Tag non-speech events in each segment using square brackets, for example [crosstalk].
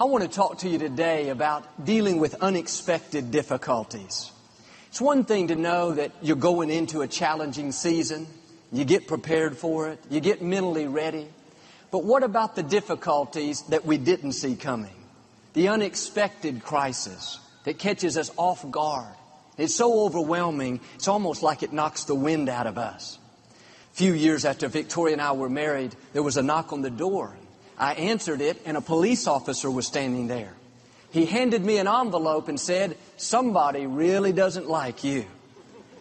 I want to talk to you today about dealing with unexpected difficulties. It's one thing to know that you're going into a challenging season. You get prepared for it. You get mentally ready. But what about the difficulties that we didn't see coming? The unexpected crisis that catches us off guard. It's so overwhelming, it's almost like it knocks the wind out of us. A few years after Victoria and I were married, there was a knock on the door. I answered it, and a police officer was standing there. He handed me an envelope and said, Somebody really doesn't like you.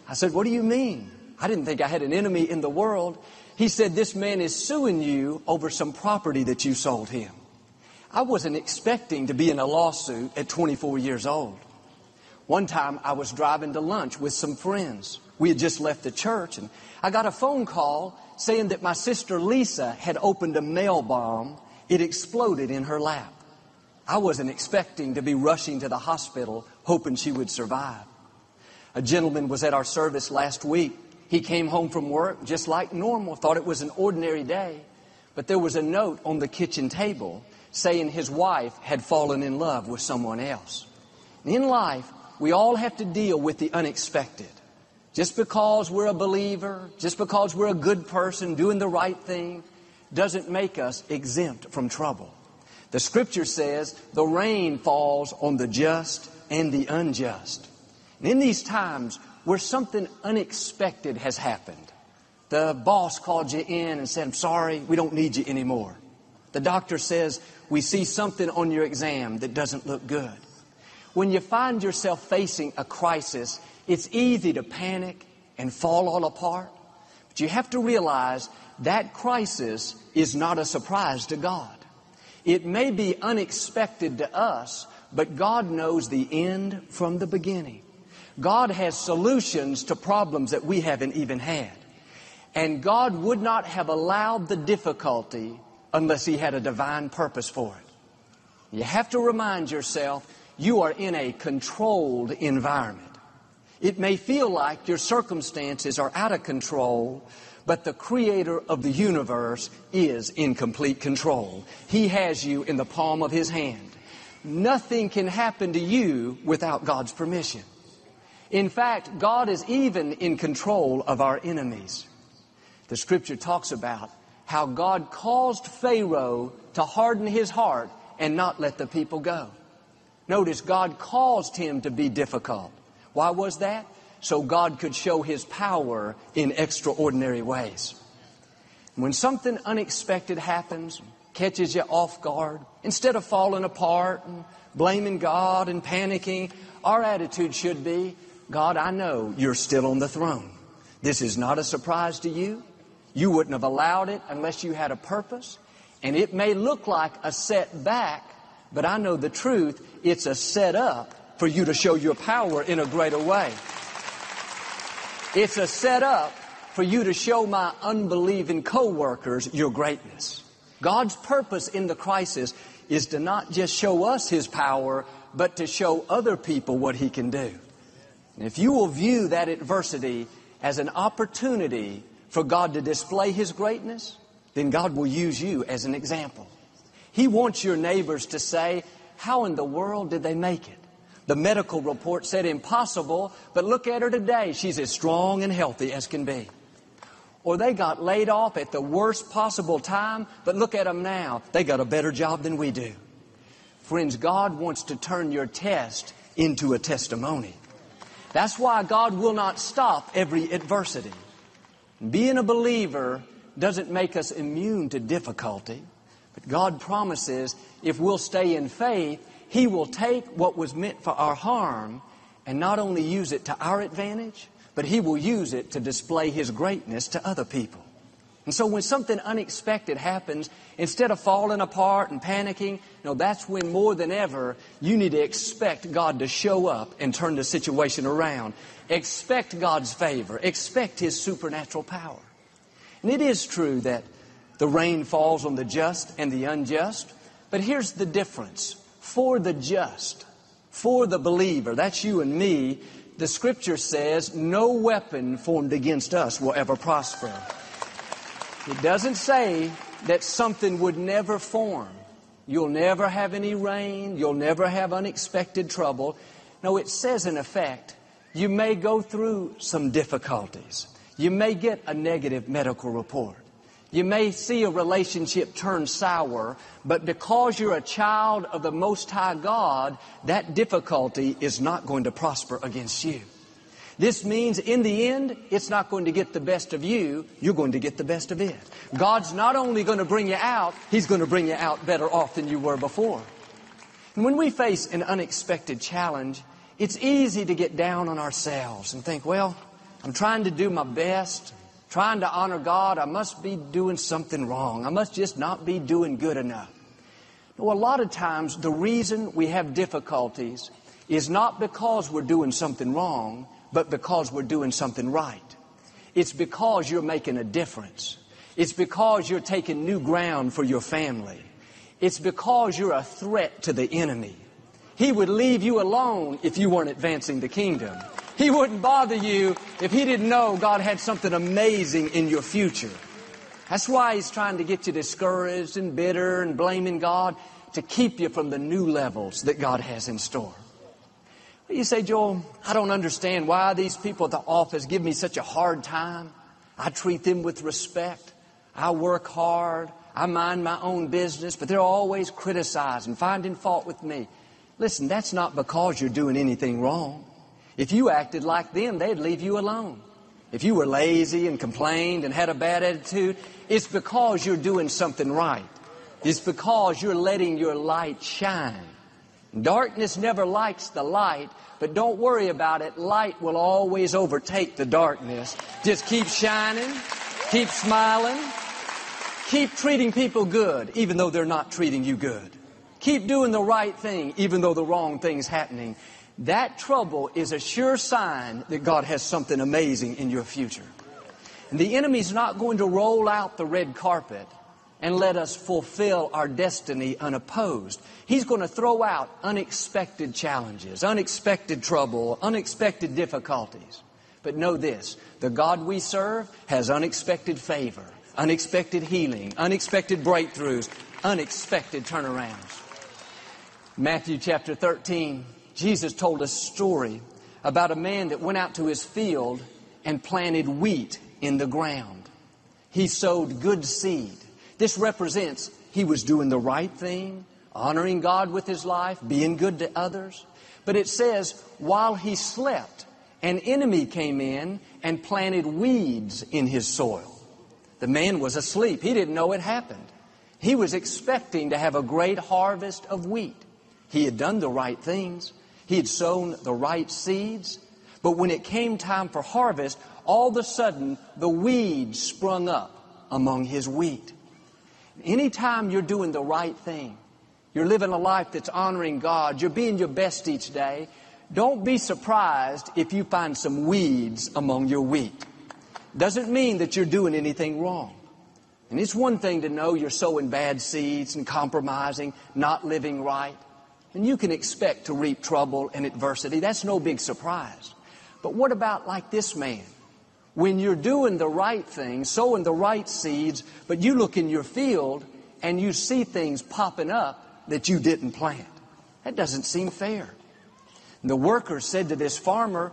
I said, What do you mean? I didn't think I had an enemy in the world. He said, This man is suing you over some property that you sold him. I wasn't expecting to be in a lawsuit at 24 years old. One time I was driving to lunch with some friends. We had just left the church and I got a phone call saying that my sister Lisa had opened a mail bomb it exploded in her lap. I wasn't expecting to be rushing to the hospital hoping she would survive. A gentleman was at our service last week. He came home from work just like normal, thought it was an ordinary day. But there was a note on the kitchen table saying his wife had fallen in love with someone else. In life, we all have to deal with the unexpected. Just because we're a believer, just because we're a good person doing the right thing, doesn't make us exempt from trouble. The scripture says the rain falls on the just and the unjust. And in these times where something unexpected has happened, the boss called you in and said, I'm sorry, we don't need you anymore. The doctor says, we see something on your exam that doesn't look good. When you find yourself facing a crisis, it's easy to panic and fall all apart. But you have to realize that crisis is not a surprise to God. It may be unexpected to us, but God knows the end from the beginning. God has solutions to problems that we haven't even had. And God would not have allowed the difficulty unless He had a divine purpose for it. You have to remind yourself you are in a controlled environment. It may feel like your circumstances are out of control, but the creator of the universe is in complete control. He has you in the palm of his hand. Nothing can happen to you without God's permission. In fact, God is even in control of our enemies. The scripture talks about how God caused Pharaoh to harden his heart and not let the people go. Notice God caused him to be difficult. Why was that? So God could show His power in extraordinary ways. When something unexpected happens, catches you off guard, instead of falling apart and blaming God and panicking, our attitude should be, God, I know you're still on the throne. This is not a surprise to you. You wouldn't have allowed it unless you had a purpose. And it may look like a setback, but I know the truth. It's a setup for you to show your power in a greater way. It's a setup for you to show my unbelieving coworkers your greatness. God's purpose in the crisis is to not just show us His power, but to show other people what He can do. And if you will view that adversity as an opportunity for God to display His greatness, then God will use you as an example. He wants your neighbors to say, how in the world did they make it? The medical report said impossible, but look at her today. She's as strong and healthy as can be. Or they got laid off at the worst possible time, but look at them now. They got a better job than we do. Friends, God wants to turn your test into a testimony. That's why God will not stop every adversity. Being a believer doesn't make us immune to difficulty, but God promises if we'll stay in faith, he will take what was meant for our harm and not only use it to our advantage, but He will use it to display His greatness to other people. And so when something unexpected happens, instead of falling apart and panicking, know, that's when more than ever you need to expect God to show up and turn the situation around. Expect God's favor. Expect His supernatural power. And it is true that the rain falls on the just and the unjust, but here's the difference for the just, for the believer, that's you and me, the scripture says, no weapon formed against us will ever prosper. It doesn't say that something would never form. You'll never have any rain. You'll never have unexpected trouble. No, it says in effect, you may go through some difficulties. You may get a negative medical report. You may see a relationship turn sour, but because you're a child of the Most High God, that difficulty is not going to prosper against you. This means in the end, it's not going to get the best of you, you're going to get the best of it. God's not only going to bring you out, He's going to bring you out better off than you were before. And when we face an unexpected challenge, it's easy to get down on ourselves and think, well, I'm trying to do my best trying to honor God, I must be doing something wrong. I must just not be doing good enough. No, a lot of times the reason we have difficulties is not because we're doing something wrong, but because we're doing something right. It's because you're making a difference. It's because you're taking new ground for your family. It's because you're a threat to the enemy. He would leave you alone if you weren't advancing the kingdom. He wouldn't bother you if he didn't know God had something amazing in your future. That's why he's trying to get you discouraged and bitter and blaming God to keep you from the new levels that God has in store. You say, Joel, I don't understand why these people at the office give me such a hard time. I treat them with respect. I work hard. I mind my own business, but they're always criticizing, finding fault with me. Listen, that's not because you're doing anything wrong. If you acted like them, they'd leave you alone. If you were lazy and complained and had a bad attitude, it's because you're doing something right. It's because you're letting your light shine. Darkness never likes the light, but don't worry about it. Light will always overtake the darkness. Just keep shining, keep smiling, keep treating people good, even though they're not treating you good. Keep doing the right thing, even though the wrong thing's happening. That trouble is a sure sign that God has something amazing in your future. And the enemy's not going to roll out the red carpet and let us fulfill our destiny unopposed. He's going to throw out unexpected challenges, unexpected trouble, unexpected difficulties. But know this, the God we serve has unexpected favor, unexpected healing, unexpected breakthroughs, unexpected turnarounds. Matthew chapter 13, Jesus told a story about a man that went out to his field and planted wheat in the ground. He sowed good seed. This represents he was doing the right thing, honoring God with his life, being good to others. But it says, while he slept, an enemy came in and planted weeds in his soil. The man was asleep. He didn't know it happened. He was expecting to have a great harvest of wheat. He had done the right things. He had sown the right seeds. But when it came time for harvest, all of a sudden the weeds sprung up among his wheat. Anytime you're doing the right thing, you're living a life that's honoring God, you're being your best each day, don't be surprised if you find some weeds among your wheat. Doesn't mean that you're doing anything wrong. And it's one thing to know you're sowing bad seeds and compromising, not living right. And you can expect to reap trouble and adversity. That's no big surprise. But what about like this man? When you're doing the right thing, sowing the right seeds, but you look in your field and you see things popping up that you didn't plant. That doesn't seem fair. And the worker said to this farmer,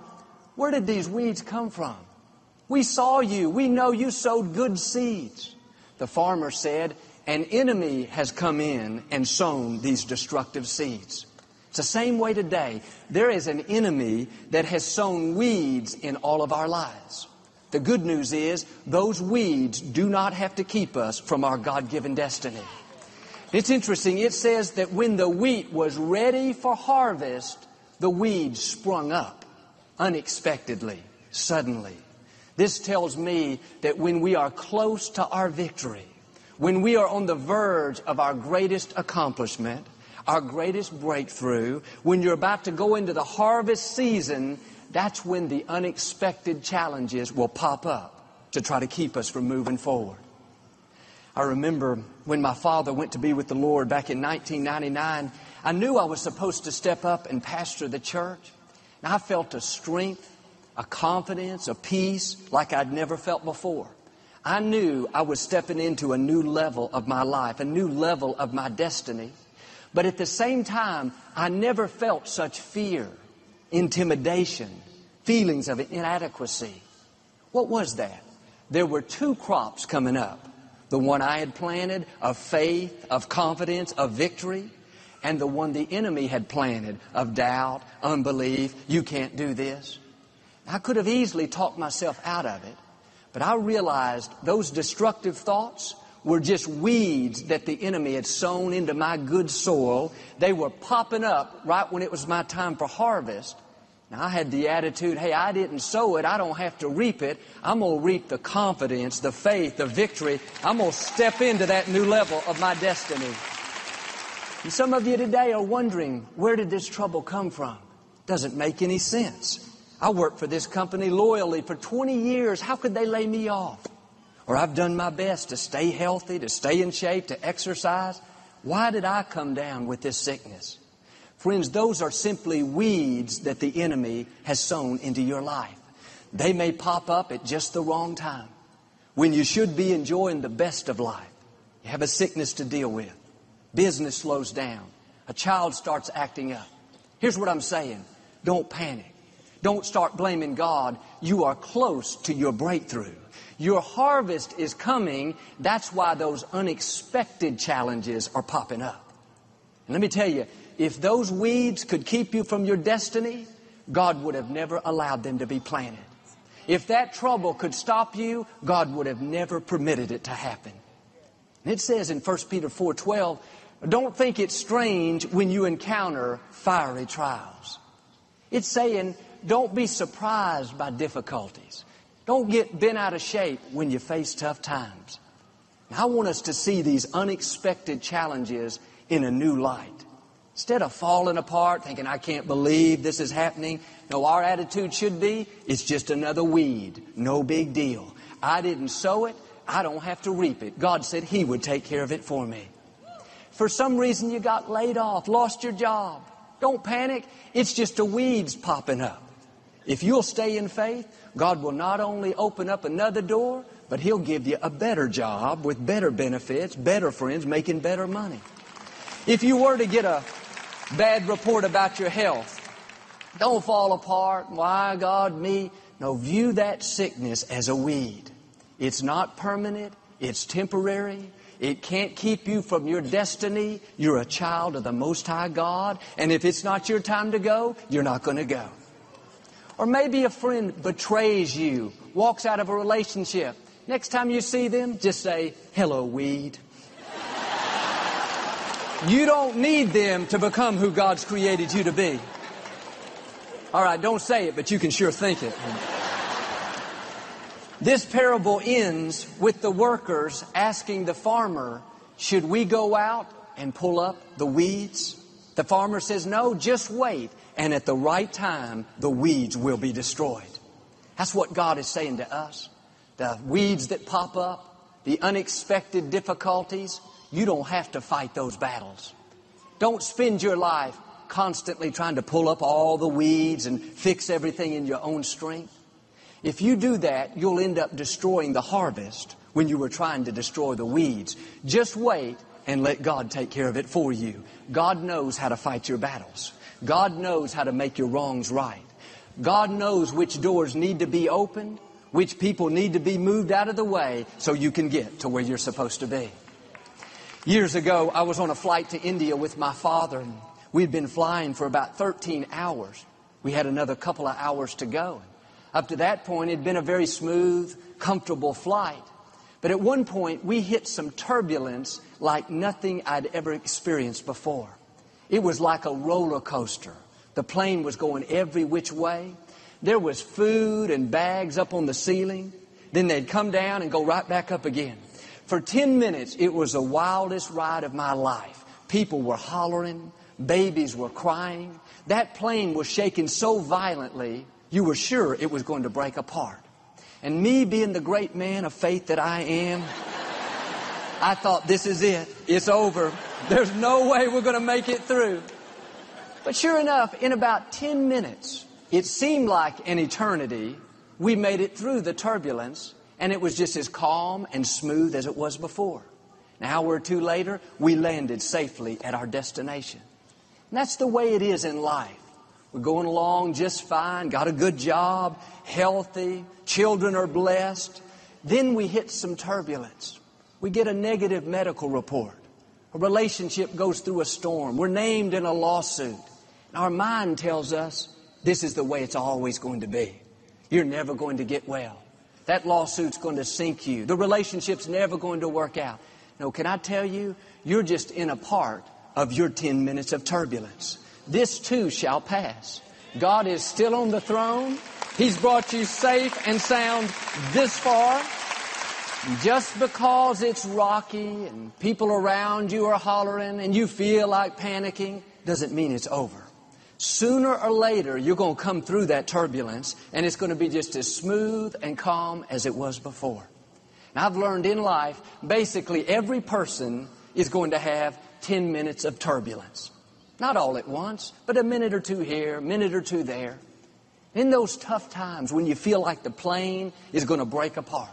Where did these weeds come from? We saw you. We know you sowed good seeds. The farmer said, an enemy has come in and sown these destructive seeds. It's the same way today. There is an enemy that has sown weeds in all of our lives. The good news is those weeds do not have to keep us from our God-given destiny. It's interesting. It says that when the wheat was ready for harvest, the weeds sprung up unexpectedly, suddenly. This tells me that when we are close to our victory, when we are on the verge of our greatest accomplishment, our greatest breakthrough, when you're about to go into the harvest season, that's when the unexpected challenges will pop up to try to keep us from moving forward. I remember when my father went to be with the Lord back in 1999, I knew I was supposed to step up and pastor the church. And I felt a strength, a confidence, a peace like I'd never felt before. I knew I was stepping into a new level of my life, a new level of my destiny. But at the same time, I never felt such fear, intimidation, feelings of inadequacy. What was that? There were two crops coming up. The one I had planted of faith, of confidence, of victory, and the one the enemy had planted of doubt, unbelief, you can't do this. I could have easily talked myself out of it, but I realized those destructive thoughts were just weeds that the enemy had sown into my good soil. They were popping up right when it was my time for harvest. Now, I had the attitude, hey, I didn't sow it. I don't have to reap it. I'm going to reap the confidence, the faith, the victory. I'm going to step into that new level of my destiny. And some of you today are wondering, where did this trouble come from? Doesn't make any sense. I worked for this company loyally for 20 years. How could they lay me off? Or I've done my best to stay healthy, to stay in shape, to exercise. Why did I come down with this sickness? Friends, those are simply weeds that the enemy has sown into your life. They may pop up at just the wrong time when you should be enjoying the best of life. You have a sickness to deal with. Business slows down. A child starts acting up. Here's what I'm saying. Don't panic. Don't start blaming God. You are close to your breakthrough. Your harvest is coming. That's why those unexpected challenges are popping up. And let me tell you, if those weeds could keep you from your destiny, God would have never allowed them to be planted. If that trouble could stop you, God would have never permitted it to happen. And it says in 1 Peter 4:12, don't think it's strange when you encounter fiery trials. It's saying don't be surprised by difficulties. Don't get bent out of shape when you face tough times. I want us to see these unexpected challenges in a new light. Instead of falling apart, thinking, I can't believe this is happening. No, our attitude should be, it's just another weed. No big deal. I didn't sow it. I don't have to reap it. God said He would take care of it for me. For some reason you got laid off, lost your job. Don't panic. It's just a weeds popping up. If you'll stay in faith, God will not only open up another door, but He'll give you a better job with better benefits, better friends, making better money. If you were to get a bad report about your health, don't fall apart. Why, God, me? No, view that sickness as a weed. It's not permanent. It's temporary. It can't keep you from your destiny. You're a child of the Most High God. And if it's not your time to go, you're not going to go. Or maybe a friend betrays you, walks out of a relationship. Next time you see them, just say, hello, weed. You don't need them to become who God's created you to be. All right, don't say it, but you can sure think it. This parable ends with the workers asking the farmer, should we go out and pull up the weeds? The farmer says, no, just wait and at the right time, the weeds will be destroyed. That's what God is saying to us. The weeds that pop up, the unexpected difficulties, you don't have to fight those battles. Don't spend your life constantly trying to pull up all the weeds and fix everything in your own strength. If you do that, you'll end up destroying the harvest when you were trying to destroy the weeds. Just wait and let God take care of it for you. God knows how to fight your battles. God knows how to make your wrongs right. God knows which doors need to be opened, which people need to be moved out of the way so you can get to where you're supposed to be. Years ago, I was on a flight to India with my father, and we'd been flying for about 13 hours. We had another couple of hours to go. Up to that point, it had been a very smooth, comfortable flight. But at one point, we hit some turbulence like nothing I'd ever experienced before. It was like a roller coaster. The plane was going every which way. There was food and bags up on the ceiling. Then they'd come down and go right back up again. For 10 minutes, it was the wildest ride of my life. People were hollering. Babies were crying. That plane was shaking so violently, you were sure it was going to break apart. And me being the great man of faith that I am, I thought, this is it. It's over. There's no way we're going to make it through. But sure enough, in about 10 minutes, it seemed like an eternity. We made it through the turbulence, and it was just as calm and smooth as it was before. An hour or two later, we landed safely at our destination. And that's the way it is in life. We're going along just fine, got a good job, healthy, children are blessed. Then we hit some turbulence. We get a negative medical report. A relationship goes through a storm. We're named in a lawsuit. And our mind tells us this is the way it's always going to be. You're never going to get well. That lawsuit's going to sink you. The relationship's never going to work out. No, can I tell you, you're just in a part of your 10 minutes of turbulence. This too shall pass. God is still on the throne. He's brought you safe and sound this far. Just because it's rocky and people around you are hollering and you feel like panicking doesn't mean it's over. Sooner or later, you're going to come through that turbulence and it's going to be just as smooth and calm as it was before. And I've learned in life, basically every person is going to have 10 minutes of turbulence. Not all at once, but a minute or two here, a minute or two there. In those tough times when you feel like the plane is going to break apart,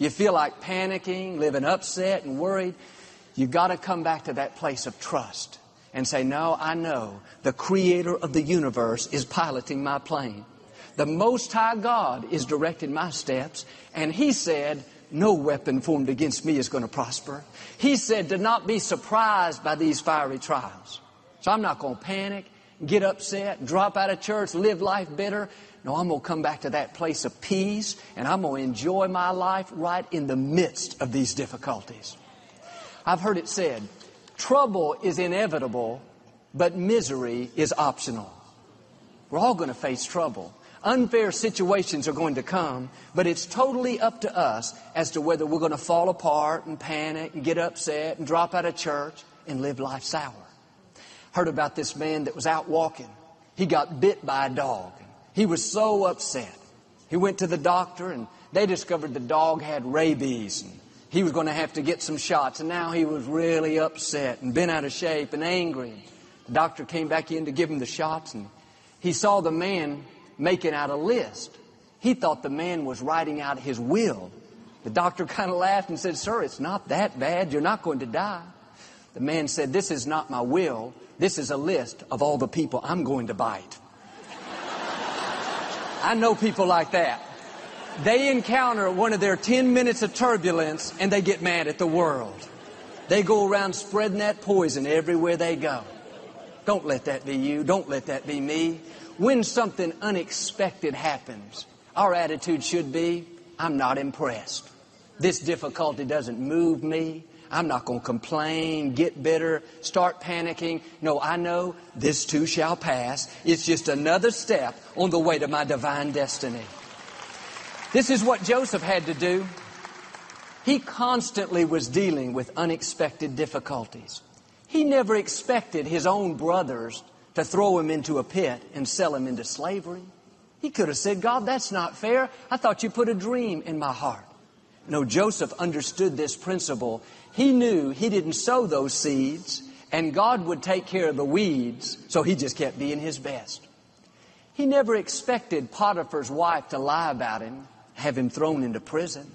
you feel like panicking, living upset and worried, you've got to come back to that place of trust and say, No, I know the creator of the universe is piloting my plane. The Most High God is directing my steps, and He said, no weapon formed against me is going to prosper. He said to not be surprised by these fiery trials. So I'm not going to panic, get upset, drop out of church, live life bitter. No, I'm going to come back to that place of peace and I'm going to enjoy my life right in the midst of these difficulties. I've heard it said, trouble is inevitable, but misery is optional. We're all going to face trouble. Unfair situations are going to come, but it's totally up to us as to whether we're going to fall apart and panic and get upset and drop out of church and live life sour. Heard about this man that was out walking. He got bit by a dog. He was so upset. He went to the doctor and they discovered the dog had rabies and he was going to have to get some shots. And now he was really upset and bent out of shape and angry. The doctor came back in to give him the shots and he saw the man making out a list. He thought the man was writing out his will. The doctor [laughs] kind of laughed and said, Sir, it's not that bad. You're not going to die. The man said, This is not my will. This is a list of all the people I'm going to bite. I know people like that. They encounter one of their 10 minutes of turbulence and they get mad at the world. They go around spreading that poison everywhere they go. Don't let that be you. Don't let that be me. When something unexpected happens, our attitude should be, I'm not impressed. This difficulty doesn't move me. I'm not going to complain, get bitter, start panicking. No, I know this too shall pass. It's just another step on the way to my divine destiny. This is what Joseph had to do. He constantly was dealing with unexpected difficulties. He never expected his own brothers to throw him into a pit and sell him into slavery. He could have said, God, that's not fair. I thought you put a dream in my heart. No, Joseph understood this principle. He knew he didn't sow those seeds and God would take care of the weeds, so he just kept being his best. He never expected Potiphar's wife to lie about him, have him thrown into prison.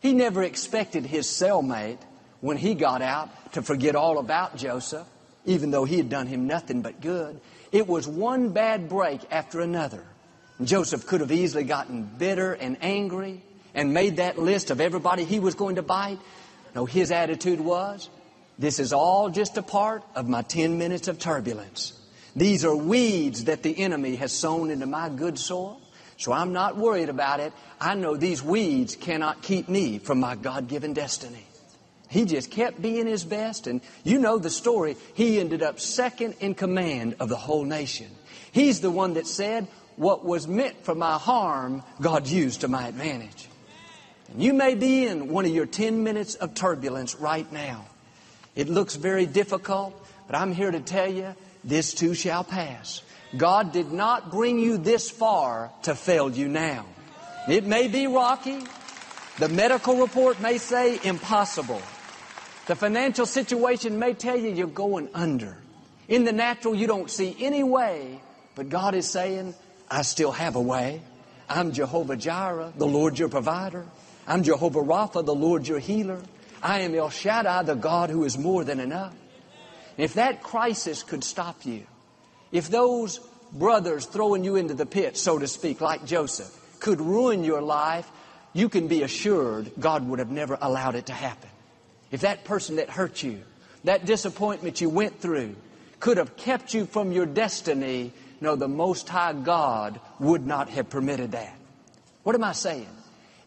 He never expected his cellmate, when he got out, to forget all about Joseph even though he had done him nothing but good. It was one bad break after another. Joseph could have easily gotten bitter and angry and made that list of everybody he was going to bite. No, his attitude was, this is all just a part of my 10 minutes of turbulence. These are weeds that the enemy has sown into my good soil. So I'm not worried about it. I know these weeds cannot keep me from my God-given destiny. He just kept being his best, and you know the story. He ended up second in command of the whole nation. He's the one that said, What was meant for my harm, God used to my advantage. And you may be in one of your 10 minutes of turbulence right now. It looks very difficult, but I'm here to tell you, this too shall pass. God did not bring you this far to fail you now. It may be rocky. The medical report may say impossible. The financial situation may tell you you're going under. In the natural, you don't see any way, but God is saying, I still have a way. I'm Jehovah Jireh, the Lord your provider. I'm Jehovah Rapha, the Lord your healer. I am El Shaddai, the God who is more than enough. If that crisis could stop you, if those brothers throwing you into the pit, so to speak, like Joseph, could ruin your life, you can be assured God would have never allowed it to happen. If that person that hurt you, that disappointment you went through, could have kept you from your destiny, no, the Most High God would not have permitted that. What am I saying?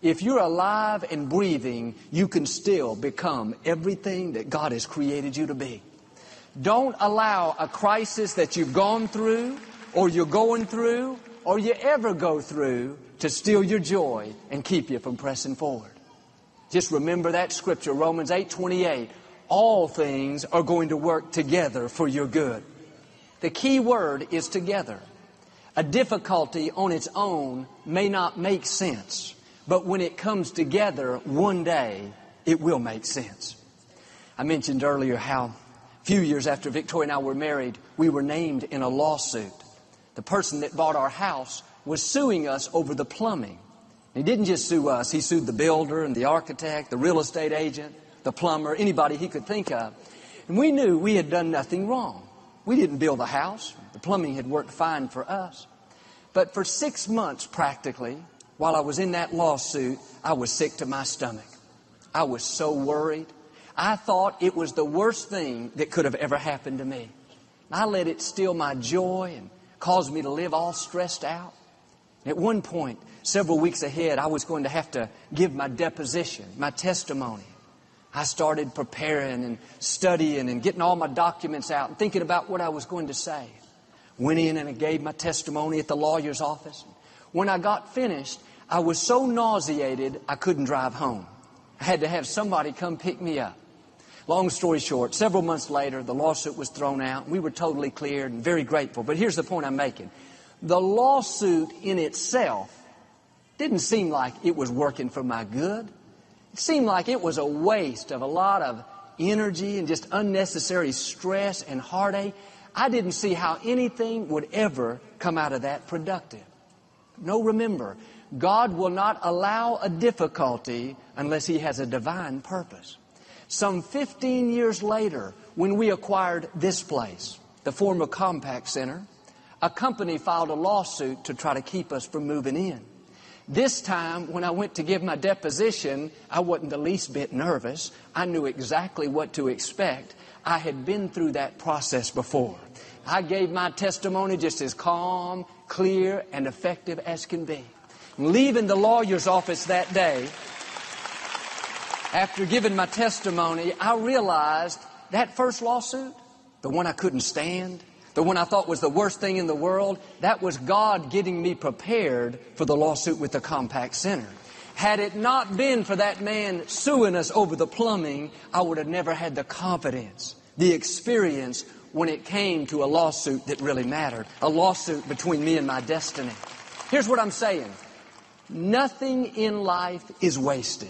If you're alive and breathing, you can still become everything that God has created you to be. Don't allow a crisis that you've gone through, or you're going through, or you ever go through to steal your joy and keep you from pressing forward. Just remember that scripture, Romans 8 28. All things are going to work together for your good. The key word is together. A difficulty on its own may not make sense, but when it comes together one day, it will make sense. I mentioned earlier how a few years after Victoria and I were married, we were named in a lawsuit. The person that bought our house was suing us over the plumbing. He didn't just sue us, he sued the builder and the architect, the real estate agent, the plumber, anybody he could think of. And we knew we had done nothing wrong. We didn't build the house. The plumbing had worked fine for us. But for six months, practically, while I was in that lawsuit, I was sick to my stomach. I was so worried. I thought it was the worst thing that could have ever happened to me. I let it steal my joy and cause me to live all stressed out. At one point, several weeks ahead, I was going to have to give my deposition, my testimony. I started preparing and studying and getting all my documents out and thinking about what I was going to say. Went in and I gave my testimony at the lawyer's office. When I got finished, I was so nauseated I couldn't drive home. I had to have somebody come pick me up. Long story short, several months later, the lawsuit was thrown out. We were totally cleared and very grateful. But here's the point I'm making. The lawsuit in itself didn't seem like it was working for my good. It seemed like it was a waste of a lot of energy and just unnecessary stress and heartache. I didn't see how anything would ever come out of that productive. No, remember, God will not allow a difficulty unless He has a divine purpose. Some 15 years later, when we acquired this place, the former Compaq Center, a company filed a lawsuit to try to keep us from moving in. This time, when I went to give my deposition, I wasn't the least bit nervous. I knew exactly what to expect. I had been through that process before. I gave my testimony just as calm, clear, and effective as can be. Leaving the lawyer's office that day, after giving my testimony, I realized that first lawsuit, the one I couldn't stand, the one I thought was the worst thing in the world, that was God getting me prepared for the lawsuit with the Compaq Center. Had it not been for that man suing us over the plumbing, I would have never had the confidence, the experience when it came to a lawsuit that really mattered, a lawsuit between me and my destiny. Here's what I'm saying. Nothing in life is wasted.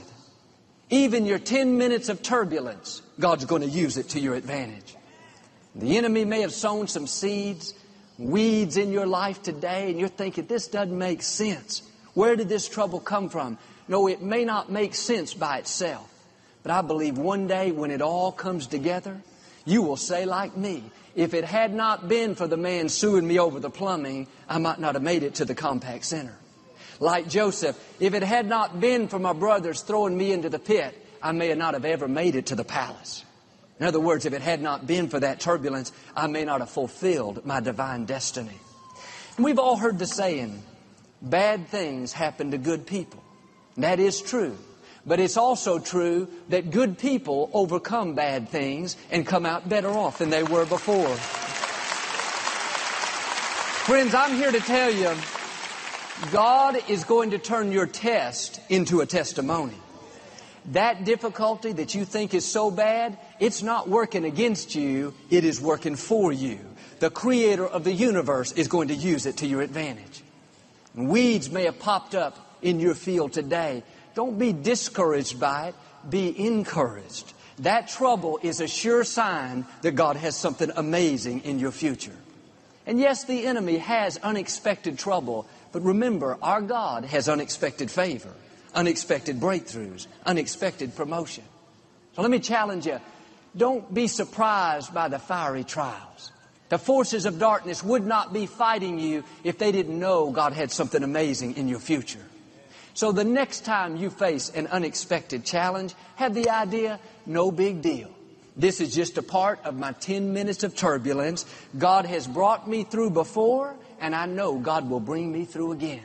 Even your 10 minutes of turbulence, God's going to use it to your advantage. The enemy may have sown some seeds, weeds in your life today, and you're thinking, this doesn't make sense. Where did this trouble come from? No, it may not make sense by itself. But I believe one day when it all comes together, you will say like me, if it had not been for the man suing me over the plumbing, I might not have made it to the Compaq Center. Like Joseph, if it had not been for my brothers throwing me into the pit, I may not have ever made it to the palace. In other words, if it had not been for that turbulence, I may not have fulfilled my divine destiny. And we've all heard the saying, bad things happen to good people. That is true. But it's also true that good people overcome bad things and come out better off than they were before. Friends, I'm here to tell you, God is going to turn your test into a testimony. That difficulty that you think is so bad, it's not working against you, it is working for you. The creator of the universe is going to use it to your advantage. Weeds may have popped up in your field today. Don't be discouraged by it, be encouraged. That trouble is a sure sign that God has something amazing in your future. And yes, the enemy has unexpected trouble, but remember, our God has unexpected favor unexpected breakthroughs, unexpected promotion. So let me challenge you. Don't be surprised by the fiery trials. The forces of darkness would not be fighting you if they didn't know God had something amazing in your future. So the next time you face an unexpected challenge, have the idea, no big deal. This is just a part of my 10 minutes of turbulence. God has brought me through before, and I know God will bring me through again.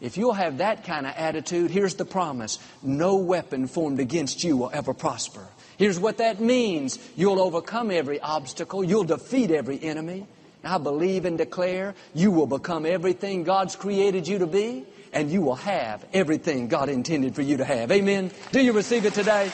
If you'll have that kind of attitude, here's the promise. No weapon formed against you will ever prosper. Here's what that means. You'll overcome every obstacle. You'll defeat every enemy. I believe and declare you will become everything God's created you to be, and you will have everything God intended for you to have. Amen. Do you receive it today?